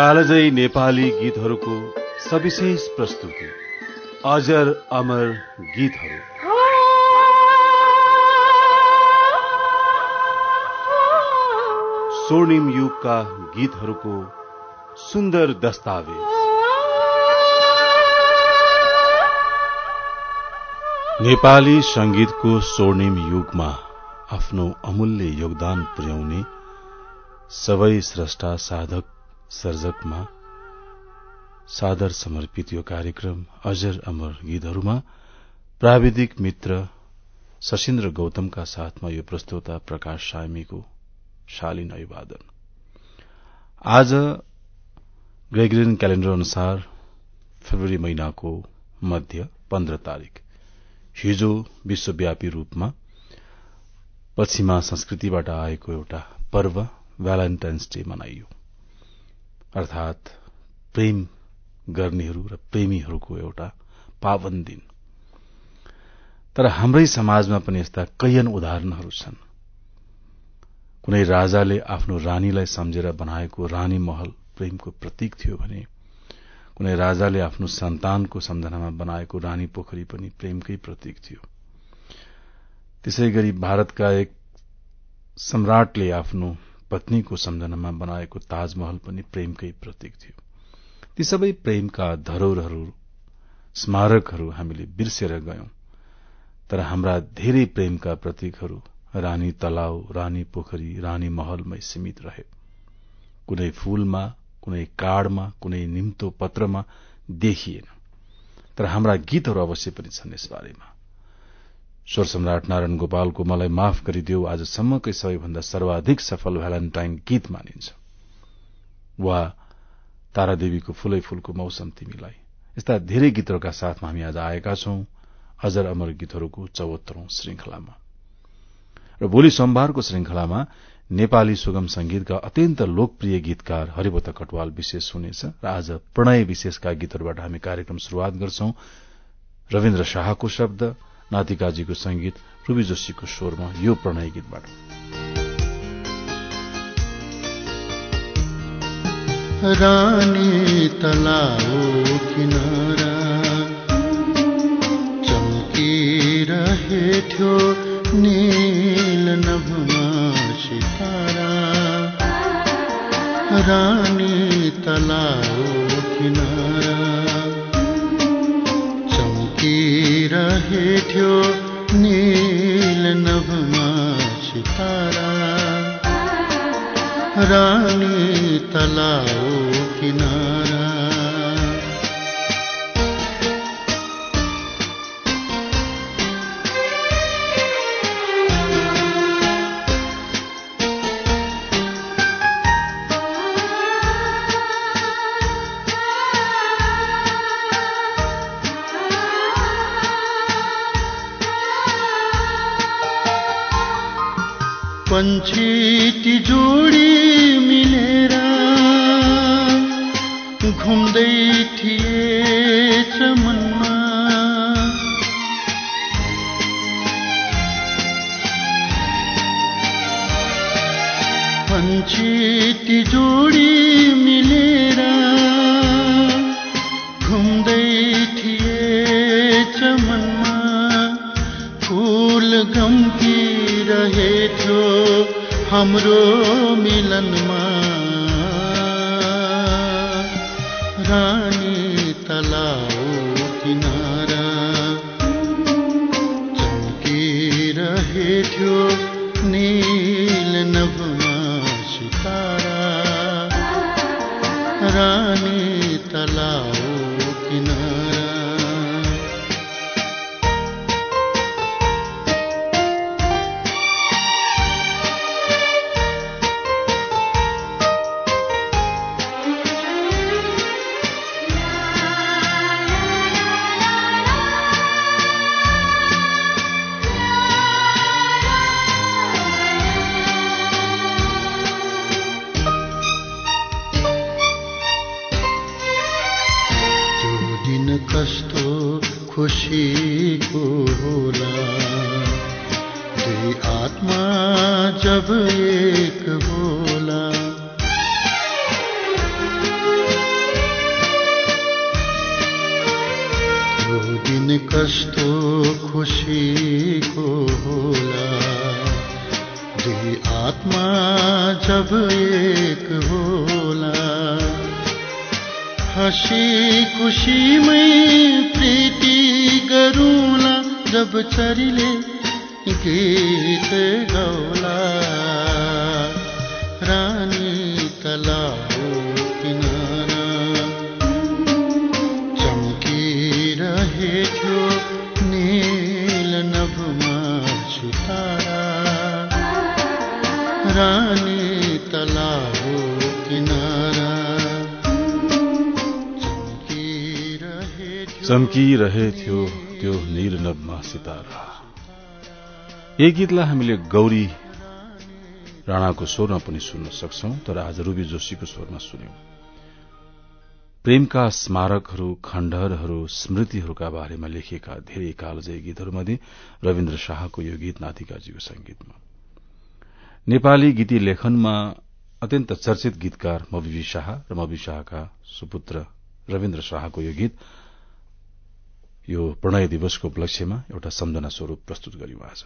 कालजयी नेपाली गीतहरूको सविशेष प्रस्तुति। अजर अमर गीतहरू। स्वर्णिम युगका गीतहरूको सुन्दर दस्तावेज। नेपाली संगीतको स्वर्णिम युगमा आफ्नो अमूल्य योगदान पुर्याउने सबै स्रष्टा साधक सर्जकमा सादर समर्पित यो कार्यक्रम अजर अमर गीतहरूमा प्राविधिक मित्र सशिन्द्र गौतमका साथमा यो प्रस्तोता प्रकाश सामीको शालीन अभिवादन। आज ग्रेगरियन क्यालेण्डर अनुसार फेब्रुअरी महिनाको मध्य पन्ध्र तारीक हिजो विश्वव्यापी रूपमा पश्चिमा संस्कृतिबाट आएको एउटा पर्व भ्यालेन्टाइन्स डे मनाइयो। अर्थात प्रेम गर्नेहरू र प्रेमीहरूको एउटा पावन दिन। तर हाम्रै समाजमा पनि यस्ता कैयन उदाहरणहरू छन्। कुनै राजाले आफ्नो रानीलाई सम्झेर बनाएको रानी महल प्रेमको प्रतीक थियो भने कुनै राजाले आफ्नो सन्तानको सम्झनामा बनाएको रानी पोखरी पनि प्रेमकै प्रतीक थियो। त्यसै गरी भारतका एक सम्राटले आफ्नो पत्नीको सम्झनामा बनाएको ताजमहल पनि प्रेमकै प्रतीक थियो। ती सबै प्रेमका धरोहरहरू स्मारकहरू हामीले बिर्सेर गयौं। तर हाम्रा धेरै प्रेमका प्रतीकहरू रानी तलाउ रानी पोखरी रानी महलमै सीमित रहे। कुनै फूलमा कुनै काडमा कुनै निम्तो पत्रमा देखिएन। तर हाम्रा गीतहरू अवश्य पनि छन् यस बारेमा स्वर सम्राट नारायण गोपालको मलाई माफ गरिदेऊ आजसम्मकै सबैभन्दा सर्वाधिक सफल भ्यालेन्टाइन गीत मानिन्छ। वा तारादेवीको फूलै फूलको मौसम तिमीलाई। यस्ता धेरै गीतहरूका साथमा हामी आज आएका छौं अजर अमर गीतहरूको चौहत्तरौं श्रृंखलामा। र भोलि सोमबारको श्रृंखलामा नेपाली सुगम संगीतका अत्यन्त लोकप्रिय गीतकार हरिवत कटवाल विशेष हुनेछ र आज प्रणय विशेषका गीतहरूबाट हामी कार्यक्रम शुरूआत गर्छौं। रविन्द्र शाहको शब्द नातिकाजीको संगीत रूबी जोशीको स्वरमा यो प्रणय गीतबाट। रानी तलाओ किनारा चम्किरहेथ्यो नील नभमा सितारा। रानी तलाओ किनारा चम्किरहेथ्यो नील नभमा सितारा रानी तलाओ पंछी ती जोडी मिलेर घुम्दै थिए चमनमा पंछी ती जोडी हाम्रो मिलनमा आत्मा जब एक बोला। वो दिन कस्तो खुसीको होला। दुई आत्मा जब एक होला हसी खुसीमै प्रीति गरूला जब चरिले गीत गौला। रानी तलाउ किनारा चम्किरहेथ्यो नील नभमा सितारा रानी तलाउ किनारा चम्किरहेथ्यो चम्किरहेथ्यो त्यो नील नभमा सितारा यही गीतलाई हामीले गौरी राणाको स्वरमा पनि सुन्न सक्छौ तर आज रूबी जोशीको स्वरमा सुन्यौं। प्रेमका स्मारकहरू खण्डहरहरू स्मृतिहरूका बारेमा लेखिएका धेरै कालजयी गीतहरूमध्ये रविन्द्र शाहको यो गीत नातिकाजीको संगीतमा नेपाली गीती लेखनमा अत्यन्त चर्चित गीतकार मविवी शाह र मवि शाहका सुपुत्र रविन्द्र शाहको यो गीत यो प्रणय दिवसको उपलक्ष्यमा एउटा सम्झना स्वरूप प्रस्तुत गरियो आज।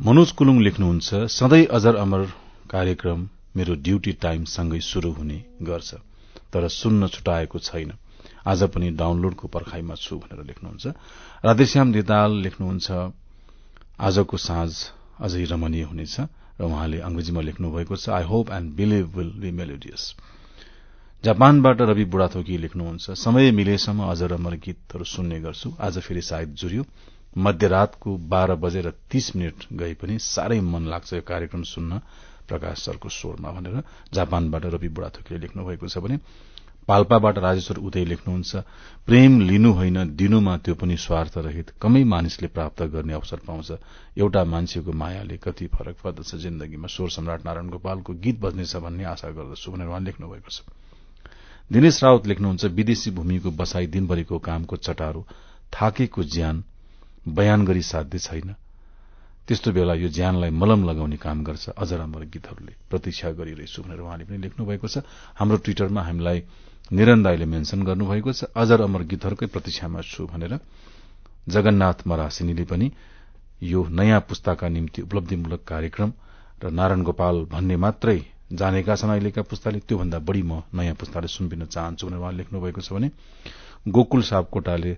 मनोज कुलुङ लेख्नुहुन्छ सधैँ अजर अमर कार्यक्रम मेरो ड्यूटी टाइम सँगै शुरू हुने गर्छ तर सुन्न छुटाएको छैन। आज पनि डाउनलोडको पर्खाईमा छु भनेर लेख्नुहुन्छ। राधेश्याम दिताल लेख्नुहुन्छ आजको साँझ अझै रमणीय हुनेछ र उहाँले अंग्रेजीमा लेख्नु भएको छ I hope and believe will be melodious जापानबाट Rabi Budhathoki लेख्नुहुन्छ समय मिलेसम्म अझ रमर गीतहरू सुन्ने गर्छु आज फेरि सायद जुर्यो। मध्यरातको बाह्र बजेर तीस मिनट गए पनि साह्रै मन लाग्छ यो कार्यक्रम सुन्न प्रकाश सरको स्वरमा भनेर। जापानबाट रवि बुढाथोकीले लेख्नु भएको छ भने पाल्पाबाट राजेश्वर उदय लेख्नुहुन्छ प्रेम लिनु होइन दिनुमा त्यो पनि स्वार्थ रहित कमै मानिसले प्राप्त गर्ने अवसर पाउँछ। एउटा मान्छेको मायाले कति फरक पर्दछ जिन्दगीमा। स्वर सम्राट नारायण गोपालको गीत बज्नेछ भन्ने आशा गर्दछु भनेर उहाँ लेख्नु भएको छ। दिनेश राउत लेख्नुहुन्छ विदेशी भूमिको बसाई दिनभरिको कामको चटारो थाकेको ज्यान बयान गरी साध्य छैन। त्यस्तो बेला यो ज्यानलाई मलम लगाउने काम गर्छ अझ राम्रो गीतहरूले। प्रतीक्षा गरिरहेछु भनेर उहाँले पनि लेख्नु भएको छ। हाम्रो ट्विटरमा हामीलाई निरन दाईले मेन्सन गर्नुभएको छ अजर अमर गीतहरूकै प्रतीक्षामा छु भनेर। जगन्नाथ मरासिनीले पनि यो नयाँ पुस्ताका निम्ति उपलब्धिमूलक कार्यक्रम र नारायण गोपाल भन्ने मात्रै जानेका छन् अहिलेका पुस्ताले त्योभन्दा बढ़ी म नयाँ पुस्ताले सुनबिन चाहन्छु भनेर उहाँले लेख्नु भएको छ भने गोकुल सापकोटाले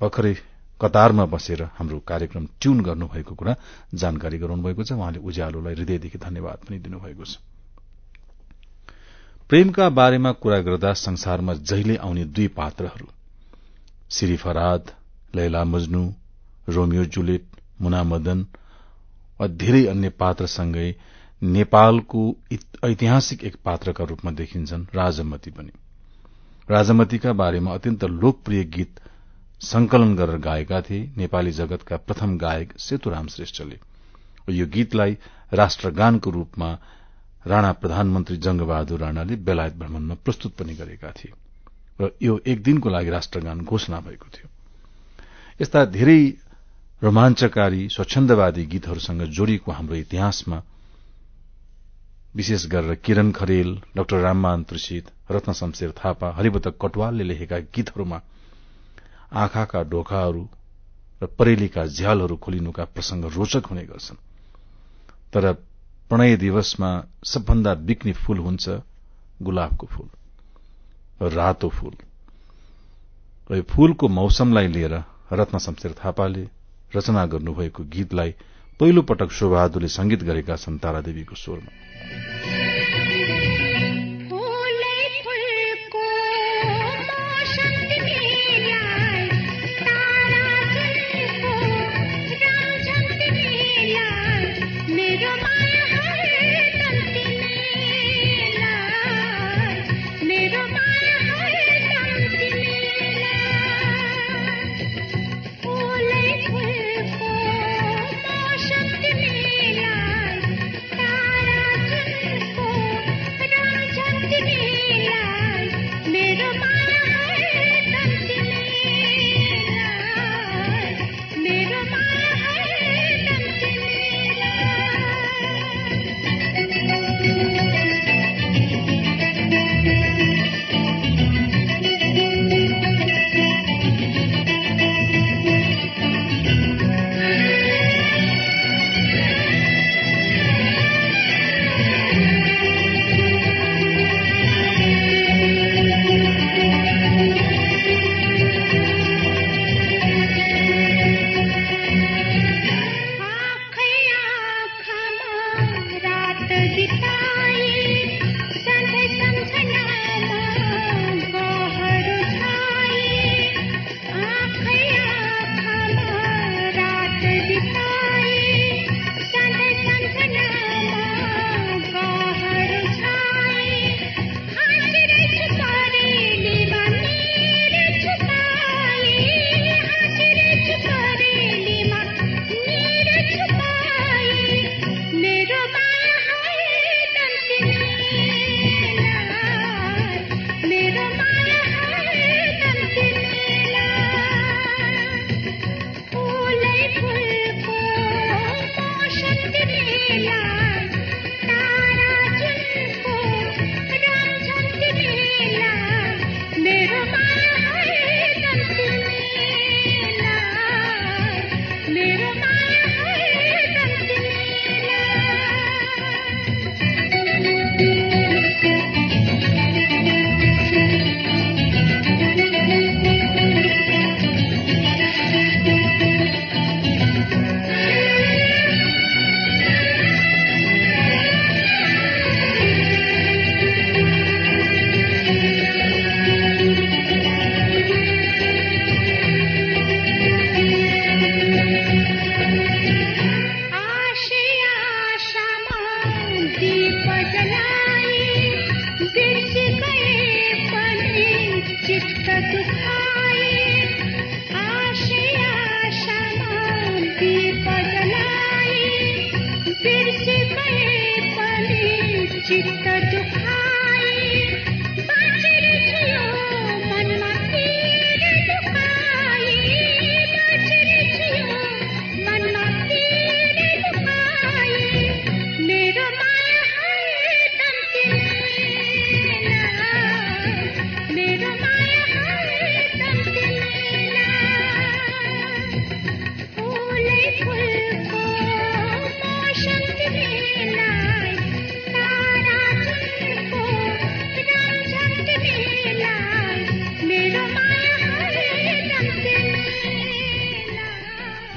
भर्खरै कतारमा बसेर हाम्रो कार्यक्रम ट्यून गर्नुभएको कुरा जानकारी गराउनु भएको छ। उहाँले उज्यालोलाई हृदयदेखि धन्यवाद पनि दिनुभएको छ। प्रेमका बारेमा कुरा गर्दा संसारमा जहिले आउने दुई पात्रहरू। सिरी फराद लैला मजनु रोमियो जुलेट मुना मदन वा धेरै अन्य पात्रसँगै नेपालको ऐतिहासिक एक पात्रका रूपमा देखिन्छन् राजमती पनि। राजमतीका बारेमा अत्यन्त लोकप्रिय गीत संकलन गरेर गाएका थिए। नेपाली जगतका प्रथम गायक सेतुराम श्रेष्ठले। यो गीतलाई राष्ट्रगानको रूपमा राणा प्रधानमन्त्री जंगबहादुर राणाले बेलायत भ्रमणमा प्रस्तुत पनि गरेका थिए। र यो एक दिनको लागि राष्ट्रगान घोषणा भएको थियो। यस्ता धेरै रोमाञ्चकारी स्वच्छन्दवादी गीतहरूसँग जोडिएको हाम्रो इतिहासमा विशेष गरेर किरण खरेल डाक्टर राममान त्रिषित रत्न शमशेर थापा हरिवत कटवालले लेखेका गीतहरूमा आँखाका ढोकाहरू र परेलीका झ्यालहरू खोलिनुका प्रसंग रोचक हुने गर्छन्। तर प्रणय दिवसमा सबभन्दा बिक्ने फूल हुन्छ गुलाबको फूल रातो फूल। र यो फूलको मौसमलाई लिएर रत्न शमशेर थापाले रचना गर्नुभएको गीतलाई पहिलो पटक शोभादुले संगीत गरेका छन् तारादेवीको स्वरमा।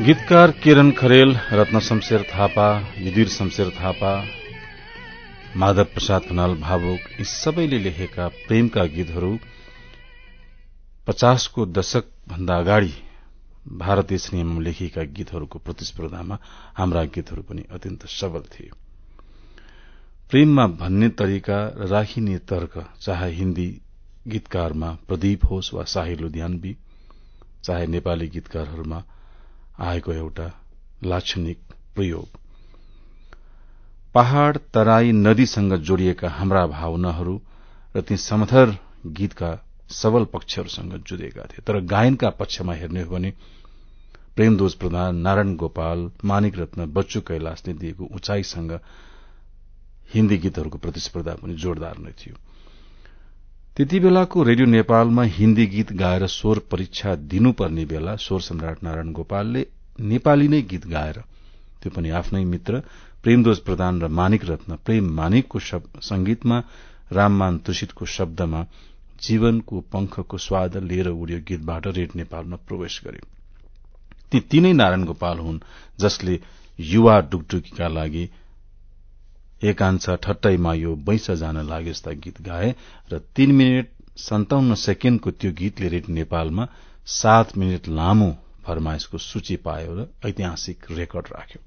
गीतकार किरण खरेल रत्न शमशेर थापा युधिर शमशेर थापा माधव प्रसाद खनाल भावुक यी सबैले लेखेका प्रेमका गीतहरू पचासको दशक भन्दा अगाडि भारतीय सिनेमामा लेखिएका गीतहरूको प्रतिस्पर्धामा हाम्रा गीतहरू पनि अत्यन्त सबल थिए। प्रेममा भन्ने तरिका र राखिने तर्क चाहे हिन्दी गीतकारमा प्रदीप होस् वा शाही लुधियानवी चाहे नेपाली गीतकारहरूमा आएको एउटा लाक्षणिक प्रयोग। पहाड़ तराई नदीसँग जोडिएका हाम्रा भावनाहरू र ती समथर गीतका सबल पक्षहरूसँग जुधेका थिए। तर गायनका पक्षमा हेर्ने हो भने प्रेमदोज प्रधान नारायण गोपाल मानिक रत्न बच्चु कैलाशले दिएको उचाइसँग हिन्दी गीतहरूको प्रतिस्पर्धा पनि जोरदार नै थियो। त्यति बेलाको रेडियो नेपालमा हिन्दी गीत गाएर स्वर परीक्षा दिनुपर्ने बेला स्वर सम्राट नारायण गोपालले नेपाली नै गीत गाएर त्यो पनि आफ्नै मित्र प्रेमदोज प्रधान र मानिक रत्न प्रेम मानिकको संगीतमा राममान तुषितको शब्दमा जीवनको पंखको स्वाद लिएर उड्यो गीतबाट रेड नेपालमा प्रवेश गरे। ती तीनै नारायण गोपाल हुन् जसले युवा डुकडुकीका लागि एकांश ठट्टैमा यो बैस जान लागे जस्ता गीत गाए र तीन मिनट सन्ताउन्न सेकेण्डको त्यो गीतले रेड नेपालमा सात मिनट लामो फरमाइशको सूची पायो र ऐतिहासिक रेकर्ड राख्यो।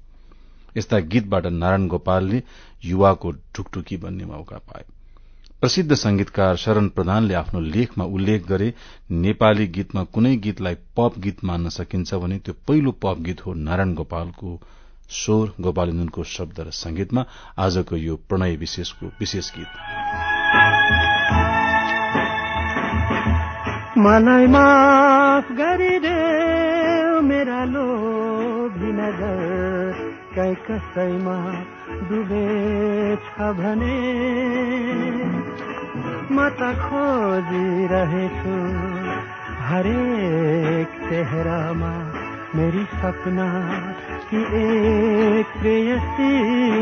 यस्ता गीतबाट नारायण गोपालले युवाको ढुकढुकी बन्ने मौका पाए। प्रसिद्ध संगीतकार शरण प्रधानले आफ्नो लेखमा उल्लेख गरे नेपाली गीतमा कुनै गीतलाई पप गीत मान्न सकिन्छ भने त्यो पहिलो पप गीत हो नारायण गोपालको स्वर गोपालिन्दनको शब्द र संगीतमा आजको यो प्रणय विशेषको विशेष गीत। मलाई माफ गरिदे मेरा भने। म त खोजिरहेछु हरेक चेहरामा मेरी सपना कि एक प्रेयसी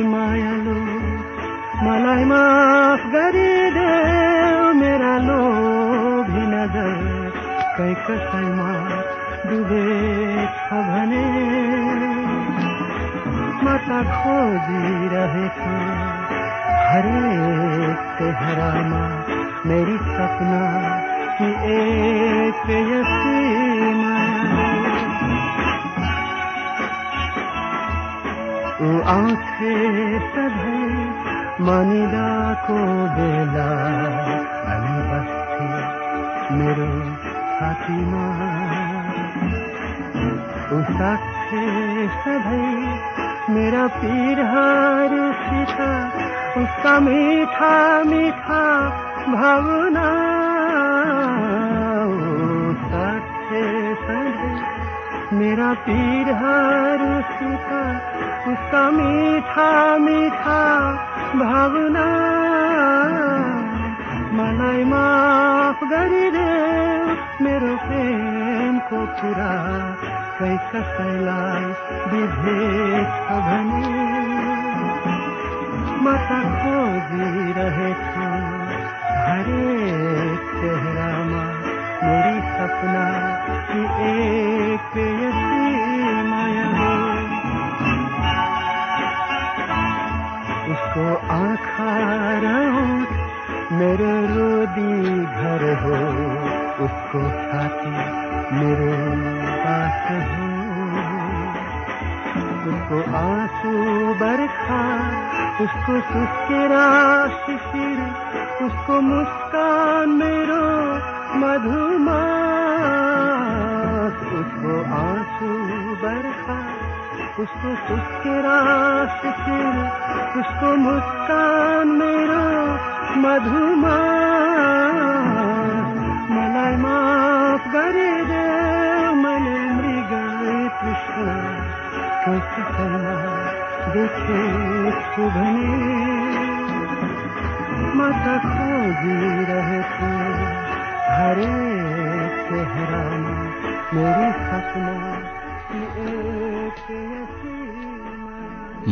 मायालु। मलाई माफ़ गरिदे मेरा लोभी नज़र। कै कसैमा डुबेछ भने म त खोजिरहेछु हरेक चेहरामा मेरी सपना की एक प्रेयसी ऊ आउँथे सधैँ मनिदाको बेला अनि बस्थे मेरो छातीमा ऊ सक्थे सधैँ मेरा पीरहरूसित उसका मीठा मीठा भावना। साथे सधैँ मेरा पीरहरूसित उसका मीठा मीठा भावना। मलाई माफ गरिदे मेरो प्रेमको कुरा। कसैलाई बिझेछ भने।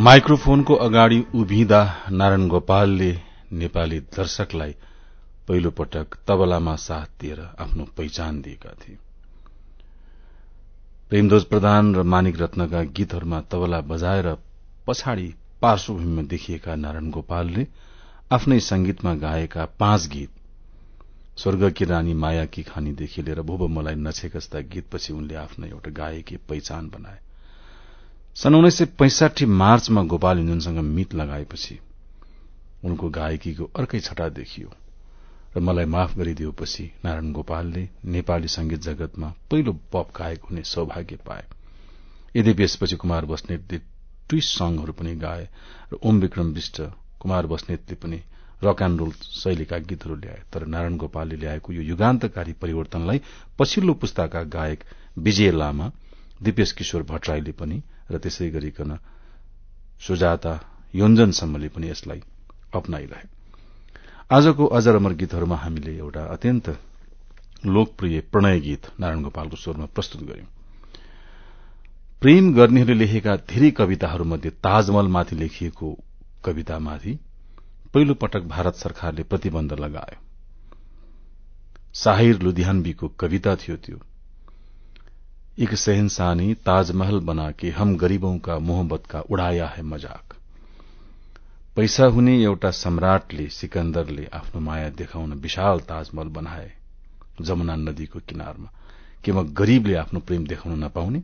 माइक्रोफोनको अगाडि उभिँदा नारायण गोपालले नेपाली दर्शकलाई पहिलो पटक तबलामा साथ दिएर आफ्नो पहिचान दिएका थिए। प्रेमध्वज प्रधान र मानिक रत्नका गीतहरूमा तबला बजाएर पछाडि पार्श्वभूमिमा देखिएका नारायण गोपालले आफ्नै संगीतमा गाएका पाँच गीत स्वर्गकी रानी मायाकी खानीदेखि लिएर भुव मलाई नछेकस्ता गीतपछि उनले आफ्नो एउटा गायकी पहिचान बनाए। सन् उन्नाइस सय पैंसाठी मार्चमा गोपाल इन्जनसँग मित लगाएपछि उनको गायकीको अर्कै छटा देखियो र मलाई माफ गरिदिएपछि नारायण गोपालले नेपाली संगीत जगतमा पहिलो पप गायक हुने सौभाग्य पाए। यद्यपि यसपछि कुमार बस्नेतले ट्विस्ट सङहरू पनि गाए र ओम विक्रम विष्ट कुमार बस्नेतले पनि रक एण्ड रोल शैलीका गीतहरू ल्याए तर नारायण गोपालले ल्याएको यो युगान्तकारी परिवर्तनलाई पछिल्लो पुस्ताका गायक विजय लामा दिपेश किशोर भट्टराईले पनि र त्यसै गरिकन सुजाता योन्जनसम्मले पनि यसलाई अप्नाइरहे। आजको अजर अमर गीतहरूमा हामीले एउटा अत्यन्त लोकप्रिय प्रणय गीत नारायण गोपालको स्वरमा प्रस्तुत गर्यौं प्रेम गर्नेहरूले लेखेका धेरै कविताहरूमध्ये ताजमहलमाथि लेखिएको कवितामाथि पहिलो पटक भारत सरकारले प्रतिबन्ध लगायो। साहिर लुधियानबीको कविता थियो त्यो। एक सहनसानी ताजमहल बना के हम गरीबों का मोहब्बत का उड़ाया है मजाक। पैसा हुने एउटा सम्राटले सिकन्दरले आफ्नो माया देखाउन विशाल ताजमहल बनाए जमुना नदीको किनारमा। के म गरीबले आफ्नो प्रेम देखाउन नपाउने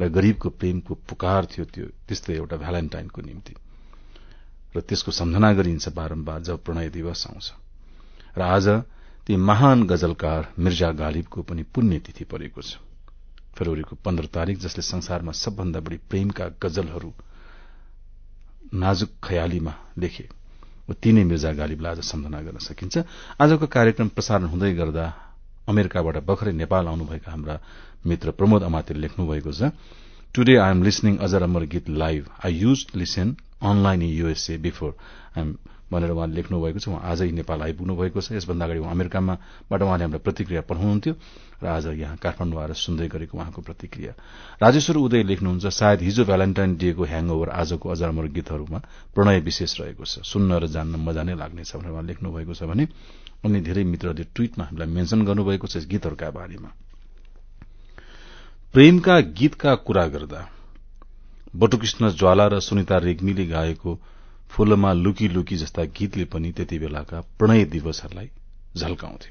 र गरीबको प्रेमको पुकार थियो त्यो त्यस्तै एउटा भ्यालेन्टाइनको निम्ति। र त्यसको सम्झना गरिन्छ बारम्बार जब प्रणय दिवस आउँछ। र आज ती महान गजलकार मिर्जा गालिबको पनि पुण्यतिथि परेको छ। फेब्रुअरीको पन्ध्र तारीक जसले संसारमा सबभन्दा बढ़ी प्रेमका गजलहरू नाजुक खयालीमा लेखे। तिनै मिर्जा गालिबलाई आज सम्झना गर्न सकिन्छ। आजको कार्यक्रम प्रसारण हुँदै गर्दा अमेरिकाबाट भर्खरै नेपाल आउनुभएका हाम्रा मित्र प्रमोद अमातेले लेख्नु भएको छ टुडे आई एम लिसनिङ अजर अमर गीत live I use listen online in USA before भनेर उहाँले लेख्नु भएको छ। उहाँ आजै नेपाल आइपुग्नु भएको छ। यसभन्दा अगाडि उहाँ अमेरिकामाबाट उहाँले हामीलाई प्रतिक्रिया पठाउनुहुन्थ्यो र आज यहाँ काठमाडौँ आएर सुन्दै गरेको उहाँको प्रतिक्रिया। राजेश्वर उदय लेख्नुहुन्छ सायद हिजो भ्यालेन्टाइन डेको ह्याङओभर आजको अजरमर गीतहरूमा प्रणय विशेष रहेको छ। सुन्न र जान्न मजा नै लाग्नेछ भनेर उहाँ लेख्नु भएको छ भने अन्य धेरै मित्रहरूले ट्वीटमा हामीलाई मेन्सन गर्नुभएको छ गीतहरूका बारेमा। प्रेमका गीतका कुरा गर्दा बटुकृष्ण ज्वाला र सुनिता रेग्मीले गाएको फूलमा लुकी लुकी जस्ता गीतले पनि त्यति बेलाका प्रणय दिवसहरूलाई झल्काउँथे।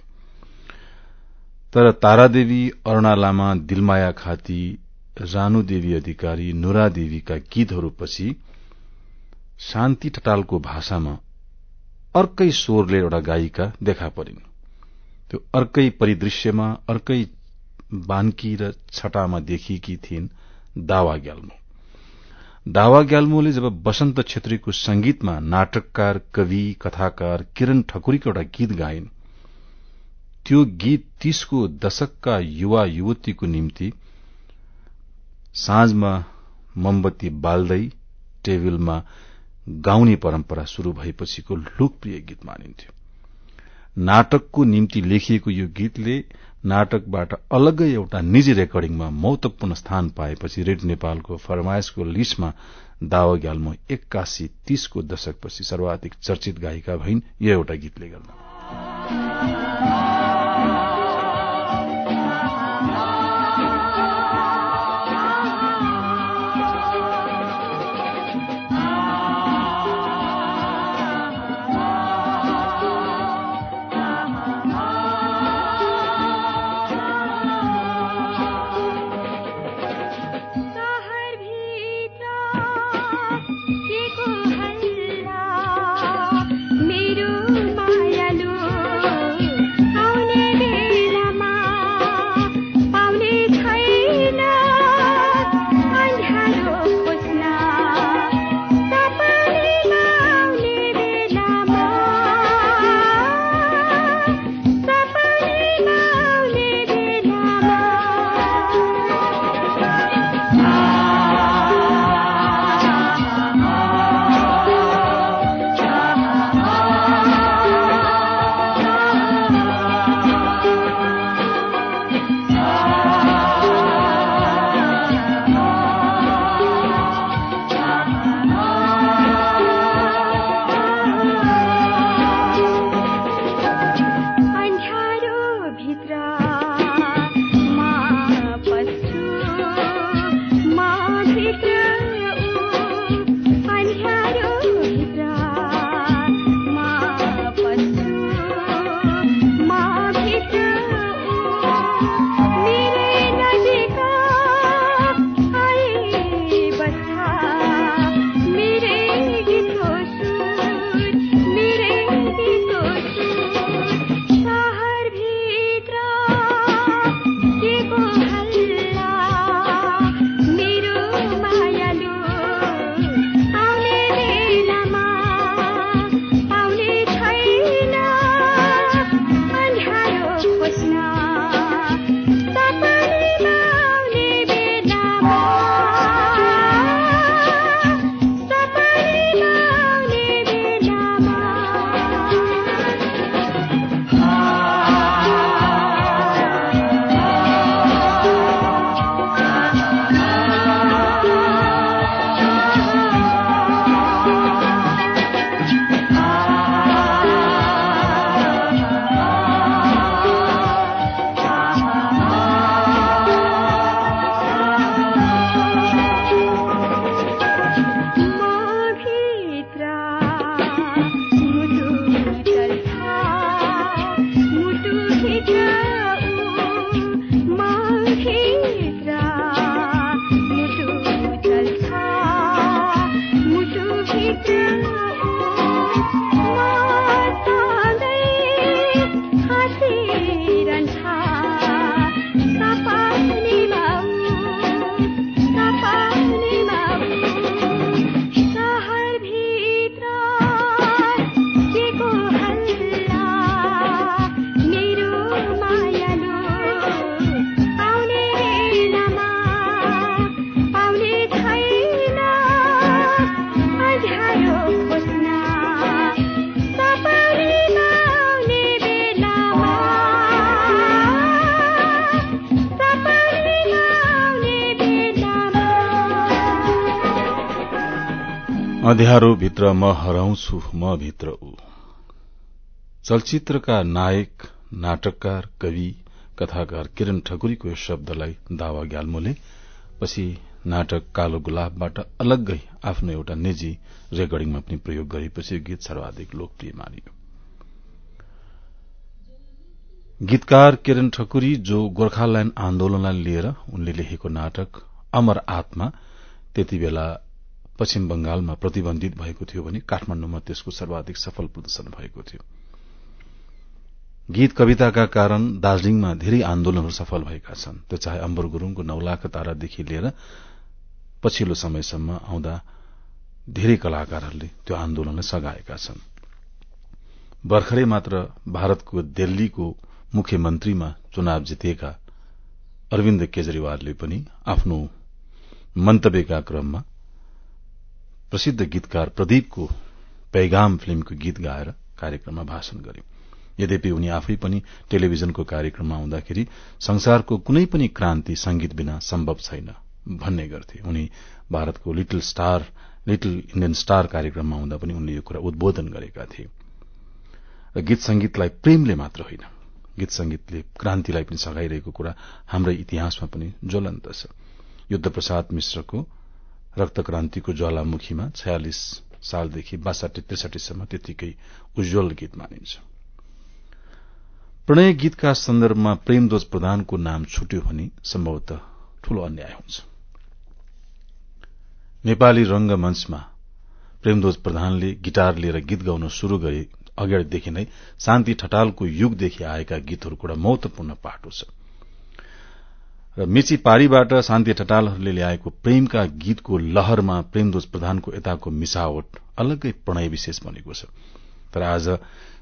तर तारादेवी अरूणा लामा दिलमाया खाती रानु देवी अधिकारी नुरा देवीका गीतहरूपछि शान्ति टटालको भाषामा अर्कै स्वरले एउटा गायिका देखा परिन्। त्यो अर्कै परिदृश्यमा अर्कै बान्की र छटामा देखिएकी थिइन् दावा ग्याल्मो। दावा ग्याल्मोले जब वसन्त छेत्रीको संगीतमा नाटककार कवि कथाकार किरण ठकुरीको एउटा गीत गाइन् त्यो गीत तीसको दशकका युवा युवतीको निम्ति साँझमा मोमबत्ती बाल्दै टेबलमा गाउने परम्परा शुरू भएपछिको लोकप्रिय गीत मानिन्थ्यो। नाटकको निम्ति लेखिएको यो गीतले नाटकबाट अलग्गै एउटा निजी रेकर्डिङमा महत्वपूर्ण स्थान पाएपछि रेड नेपालको फरमाइसको लिस्टमा दावा ग्याल्मो एक्कासी तीसको दशकपछि सर्वाधिक चर्चित गायिका भइन् यो एउटा गीतले गर्दा। अँध्यारो भित्र म हराउँछु म भित्र ऊ। चलचित्रका नायक नाटककार कवि कथाकार किरण ठकुरीको यस शब्दलाई दावा ग्याल्मोले पछि नाटक कालो गुलाबबाट अलग्गै आफ्नो एउटा निजी रेकर्डिङमा पनि प्रयोग गरेपछि गीत सर्वाधिक लोकप्रिय मानियो। गीतकार किरण ठकुरी जो गोर्खाल्याण्ड आन्दोलनलाई लिएर उनले लेखेको नाटक अमर आत्मा त्यति बेला पश्चिम बंगालमा प्रतिबन्धित भएको थियो भने काठमाण्डुमा त्यसको सर्वाधिक सफल प्रदर्शन भएको थियो। गीत कविताका कारण दार्जीलिङमा धेरै आन्दोलनहरू सफल भएका छन्। त्यो चाहे अम्बर गुरूङको नौलाख तारादेखि लिएर पछिल्लो समयसम्म आउँदा धेरै कलाकारहरूले त्यो आन्दोलनलाई सघाएका छन्। भर्खरै मात्र भारतको दिल्लीको मुख्यमन्त्रीमा चुनाव जितेका अरविन्द केजरीवालले पनि आफ्नो मन्तव्यका क्रममा प्रसिद्ध गीतकार प्रदीपको पैगाम फिल्मको गीत गाएर कार्यक्रममा भाषण गरे यद्यपि उनी आफै पनि टेलिभिजनको कार्यक्रममा आउँदाखेरि संसारको कुनै पनि क्रान्ति संगीत बिना सम्भव छैन भन्ने गर्थे। उनी भारतको little star little Indian star कार्यक्रममा आउँदा पनि उनले यो कुरा उद्बोधन गरेका थिए। र गीत संगीतलाई प्रेमले मात्र होइन गीत संगीतले क्रान्तिलाई पनि सघाइरहेको कुरा हाम्रै इतिहासमा पनि ज्वलन्त छ। युद्ध प्रसाद मिश्रको रक्त क्रान्तिको ज्वालामुखीमा छयालिस सालदेखि बासठी त्रिसठीसम्म त्यतिकै उज्जवल गीत मानिन्छ। प्रणय गीतका सन्दर्भमा प्रेमध्वज प्रधानको नाम छुट्यो भने सम्भवतः ठूलो अन्याय हुन्छ। नेपाली रंगमंचमा प्रेमध्वज प्रधानले गिटार लिएर गीत गाउन शुरू गरे अगाडिदेखि नै शान्ति ठटालको युगदेखि आएका गीतहरूको एउटा महत्वपूर्ण पाटो छ। र मेची पारीबाट शान्ति ठटालहरूले ल्याएको प्रेमका गीतको लहरमा प्रेमध्वज प्रधानको यताको मिसावट अलग्गै प्रणय विशेष बनेको छ। तर आज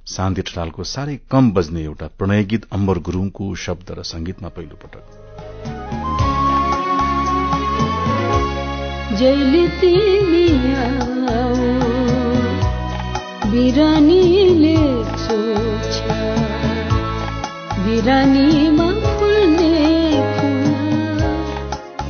शान्ति ठटालको साह्रै कम बज्ने एउटा प्रणय गीत अम्बर गुरूङको शब्द र संगीतमा पहिलो पटक।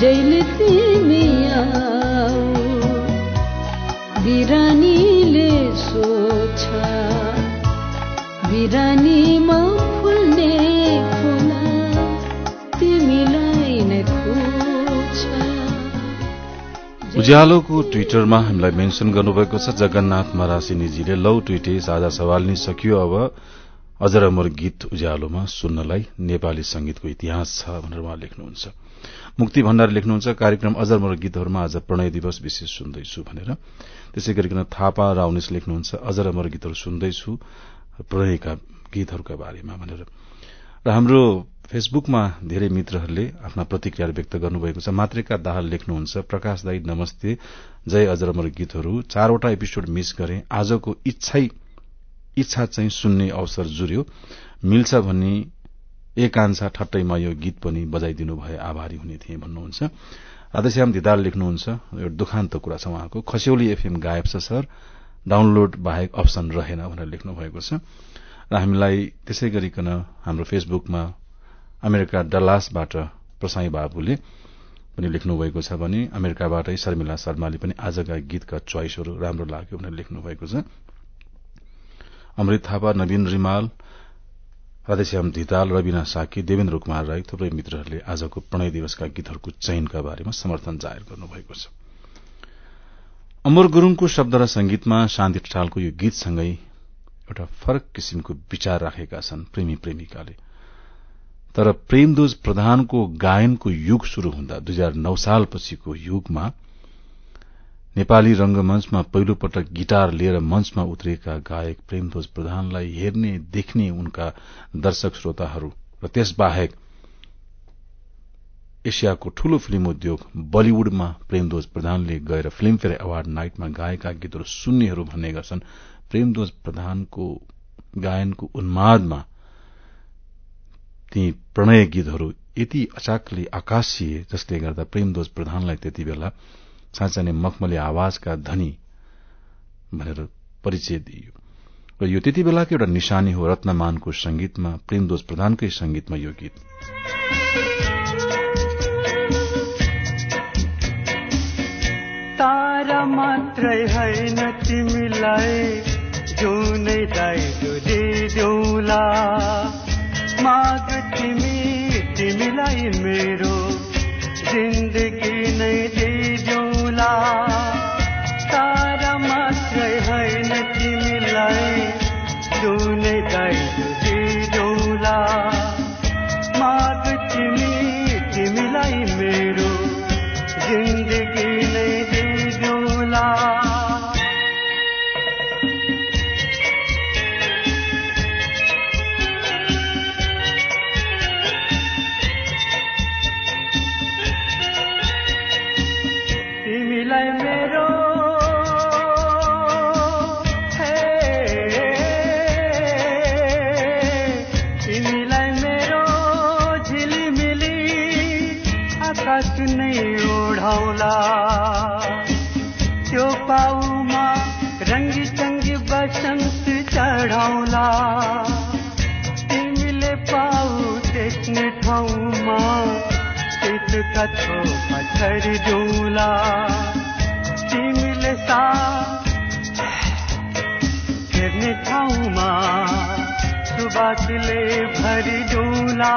जहिले तिमी बिरानीले सोच बिरानीमा फुल्ने फुला तिमीलाई नै उज्यालोको ट्विटरमा हामीलाई मेन्सन गर्नुभएको छ जगन्नाथ मरासिनीजीले लौ ट्विटे साझा सवाल नि सकियो अब अजर अमर गीत उज्यालोमा सुन्नलाई नेपाली संगीतको इतिहास छ भनेर उहाँ लेख्नुहुन्छ। मुक्ति भण्डारी लेख्नुहुन्छ। कार्यक्रम अजर अमर गीतहरूमा आज प्रणय दिवस विशेष सुन्दैछु भनेर। त्यसै गरिकन थापा राउनिस लेख्नुहुन्छ अजर अमर गीतहरू सुन्दैछु प्रणयका गीतहरूका बारेमा भनेर। र हाम्रो फेसबुकमा धेरै मित्रहरूले आफ्ना प्रतिक्रिया व्यक्त गर्नुभएको छ। मातृका दाहाल लेख्नुहुन्छ प्रकाश दाई नमस्ते जय अजर अमर गीतहरू। चारवटा एपिसोड मिस गरे। आजको इच्छै चाहिँ सुन्ने अवसर जुर्यो मिल्छ भन्ने एकांशा ठट्टैमा यो गीत पनि बजाइदिनु भए आभारी हुने थिए भन्नुहुन्छ। राधेश्याम धिदाल लेख्नुहुन्छ। एउटा दुखान्त कुरा छ उहाँको। खस्यौली एफएम गायब छ सर। डाउनलोड बाहेक अप्सन रहेन भनेर लेख्नु भएको छ। र हामीलाई त्यसै गरिकन हाम्रो फेसबुकमा अमेरिका डलासबाट प्रसाई बाबुले पनि लेख्नु भएको छ भने अमेरिकाबाटै शर्मिला शर्माले पनि आजका गीतका चोइसहरू राम्रो लाग्यो भनेर लेख्नु भएको छ। अमृत थापा नवीन रिमाल राधेश्याम धिताल रविना साकी देवेन्द्र कुमार राई थुप्रै मित्रहरूले आजको प्रणय दिवसका गीतहरूको चयनका बारेमा समर्थन जाहेर गर्नुभएको छ। अमर गुरूङको शब्द र संगीतमा शान्ति ठटालको यो गीतसँगै एउटा फरक किसिमको विचार राखेका छन् प्रेमी प्रेमिकाले। तर प्रेमदोज प्रधानको गायनको युग शुरू हुँदा दुई हजार नौ सालपछिको युगमा नेपाली रंगमंचमा पहिलो पटक गिटार लिएर मञ्चमा उत्रिएका गायक प्रेमध्वज प्रधानलाई हेर्ने देख्ने उनका दर्शक श्रोताहरू र त्यसबाहेक एसियाको ठूलो फिल्म उद्योग बलिउडमा प्रेमध्वज प्रधानले गएर फिल्मफेयर अवार्ड नाइटमा गाएका गीतहरू सुन्नेहरू भन्ने गर्छन्। प्रेमध्वज प्रधानको गायनको उन्मादमा ती प्रणय गीतहरू यति अचाकले आकाशिए जसले गर्दा प्रेमध्वज प्रधानलाई त्यति बेला साँच्चै नै मखमली आवाजका धनी भनेर परिचय दिइयो। र यो त्यति बेलाको एउटा निशानी हो रत्नमानको संगीतमा प्रेमदोज प्रधानकै संगीतमा यो गीत। तारा मात्रै होइन तिमीलाई जुनै दाइ देउला माग तिमी तिमीलाई मेरो जिन्दगी नै तारा मात्रै होइन तिमीलाई। जुनै दाइ दिउला माग तिमी पाउला। तिमीले पाउ टेक्ने ठाउँमा। सेतुका छो पछाडि डुला तिमीले सा फेर्ने ठाउँमा सुबासले भरि डुला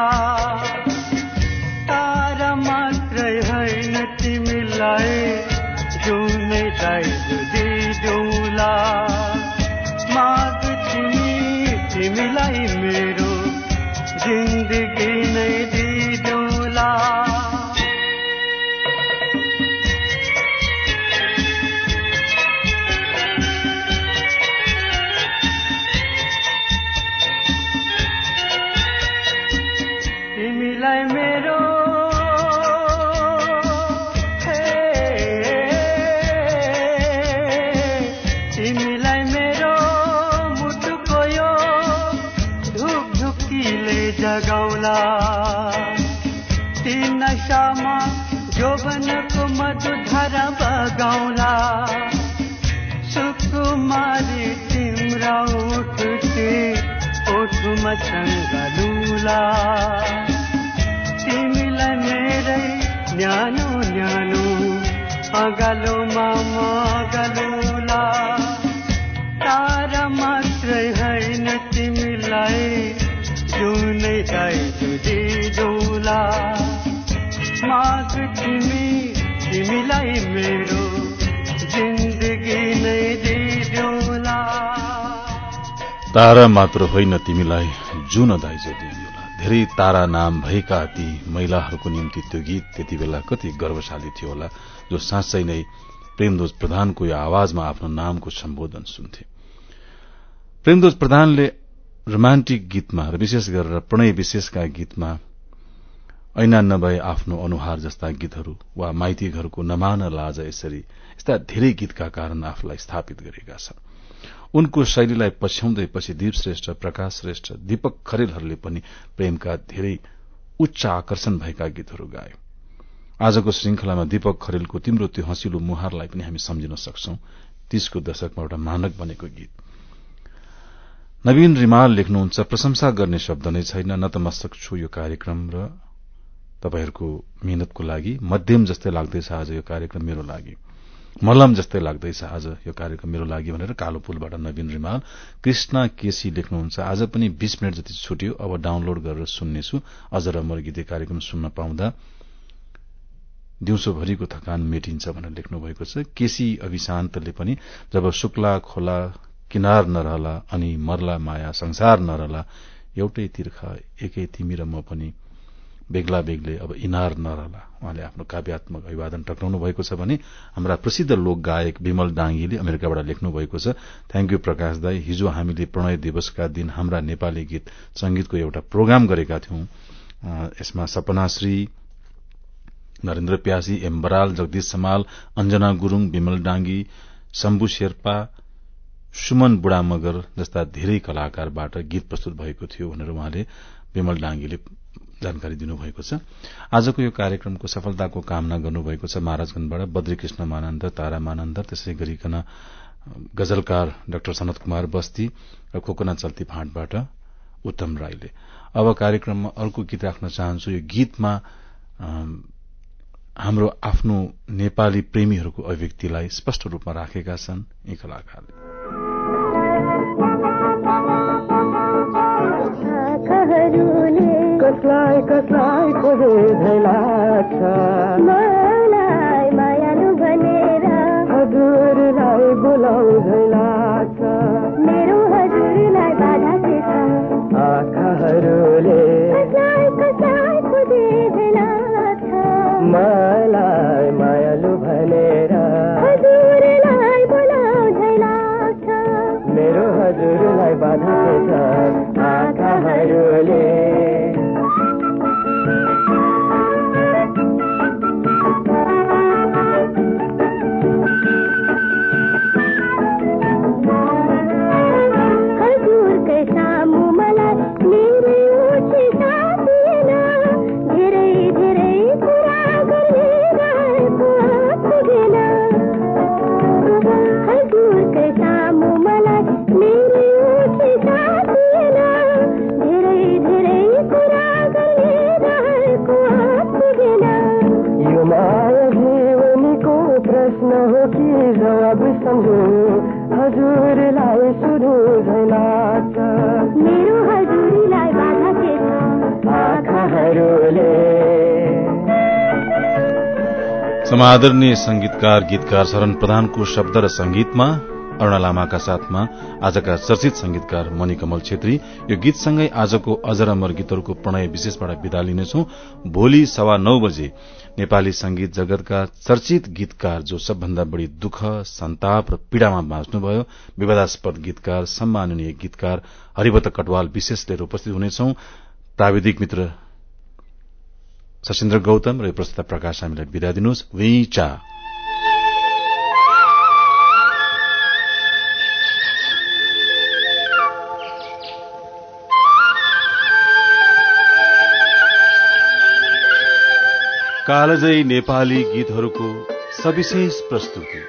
तारा मात्रै होइन तिमीलाई जुनै जुदी डुला तिमीलाई मेरो जिन्दगी नै मधुधारा बगाउला सुकुमारी तिम्रा उठुटी ओठुमा सङ्गलुला तिमीलाई मेरै न्यानो न्यानो अगालोमा मगालुला मेरो जिन्दगी नै तारा मात्र होइन तिमीलाई जुन दाइजो दिइयोला धेरै तारा नाम भएका ती महिलाहरूको निम्ति त्यो गीत त्यति बेला कति गर्वशाली थियो होला जो साँच्चै नै प्रेमदोज प्रधानको यो आवाजमा आफ्नो नामको सम्बोधन सुन्थे। प्रेमदोज प्रधानले रोमान्टिक गीतमा र विशेष गरेर प्रणय विशेषका गीतमा ऐना नभए आफ्नो अनुहार जस्ता गीतहरू वा माइती घरको नमान लाज यसरी यस्ता धेरै गीतका कारण आफूलाई स्थापित गरेका छन्। उनको शैलीलाई पछ्याउँदै पछि दीप श्रेष्ठ प्रकाश श्रेष्ठ दीपक खरेलहरूले पनि प्रेमका धेरै उच्च आकर्षण भएका गीतहरू गाए। आजको श्रृंखलामा दीपक खरेलको तिम्रो त्यो हँसिलो मुहारलाई पनि हामी सम्झिन सक्छौ। तीसको दशकमा एउटा मानक बनेको गीत। नवीन रिमाल लेख्नुहुन्छ प्रशंसा गर्ने शब्द नै छैन नतमस्तक छु यो कार्यक्रम र तपाईँहरूको मेहनतको लागि मध्यम जस्तै लाग्दैछ आज यो कार्यक्रम मेरो लागि। मलम जस्तै लाग्दैछ आज यो कार्यक्रम मेरो लागि भनेर कालो पुलबाट नवीन रिमाल कृष्ण केसी लेख्नुहुन्छ। आज पनि बीस मिनट जति छुट्यो अब डाउनलोड गरेर सुन्नेछु। अझ रमर गीते कार्यक्रम सुन्न पाउँदा दिउँसोभरिको थकान मेटिन्छ भनेर लेख्नु भएको छ। केसी अभिशान्तले पनि जब शुक्ला खोला किनार नरहला अनि मर्ला माया संसार नरहला एउटै तीर्ख एकै तिमी र म पनि बेग्ला बेग्लै अब इनार नरहला उहाँले आफ्नो काव्यात्मक अभिवादन टक्राउनु भएको छ भने हाम्रा प्रसिद्ध लोक गायक विमल डाङ्गीले अमेरिकाबाट लेख्नु भएको छ। थ्याङ्क यू प्रकाश दाई। हिजो हामीले प्रणय दिवसका दिन हाम्रा नेपाली गीत संगीतको एउटा प्रोग्राम गरेका थियौं। यसमा सपनाश्री नरेन्द्र प्यासी एम बराल जगदीश समाल अञ्जना गुरूङ विमल डाङ्गी शम्भु शेर्पा सुमन बुढा मगर जस्ता धेरै कलाकारबाट गीत प्रस्तुत भएको थियो भनेर उहाँले विमल डाङ्गीले जानकारी दिनुभएको छ। आजको यो कार्यक्रमको सफलताको कामना गर्नुभएको छ महाराजगंजबाट बद्रीकृष्ण मानन्द तारा मानन्द त्यसै गरिकन गजलकार डाक्टर सनत कुमार बस्ती र खोकना चल्ती फाँटबाट उत्तम राईले। अब कार्यक्रममा अर्को गीत राख्न चाहन्छु। यो गीतमा हाम्रो आफ्नो नेपाली प्रेमीहरूको अभिव्यक्तिलाई स्पष्ट रूपमा राखेका छन् यी कलाकारले। कसलाई कसलाई खोजे मलाई समादरणीय संगीतकार गीतकार शरण प्रधानको शब्द र संगीतमा अरूणा लामाका साथमा आजका चर्चित संगीतकार मणिकमल छेत्री यो गीतसँगै आजको अजर अमर गीतहरूको प्रणय विशेषबाट विदा लिनेछौ। भोलि सवा नौ बजे नेपाली संगीत जगतका चर्चित गीतकार जो सबभन्दा बढ़ी दुःख सन्ताप र पीड़ामा बाँच्नुभयो विवादास्पद गीतकार सम्माननीय गीतकार हरिवत कटवाल विशेष लिएर उपस्थित हुनेछौ। प्राविधिक मित्र सशिन्द्र गौतम र प्रस्तुत प्रकाश हामीलाई विदा दिनुहोस्। विचा कालजयी नेपाली गीतहरूको सविशेष प्रस्तुति।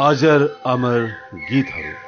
अजर अमर गीतहरू।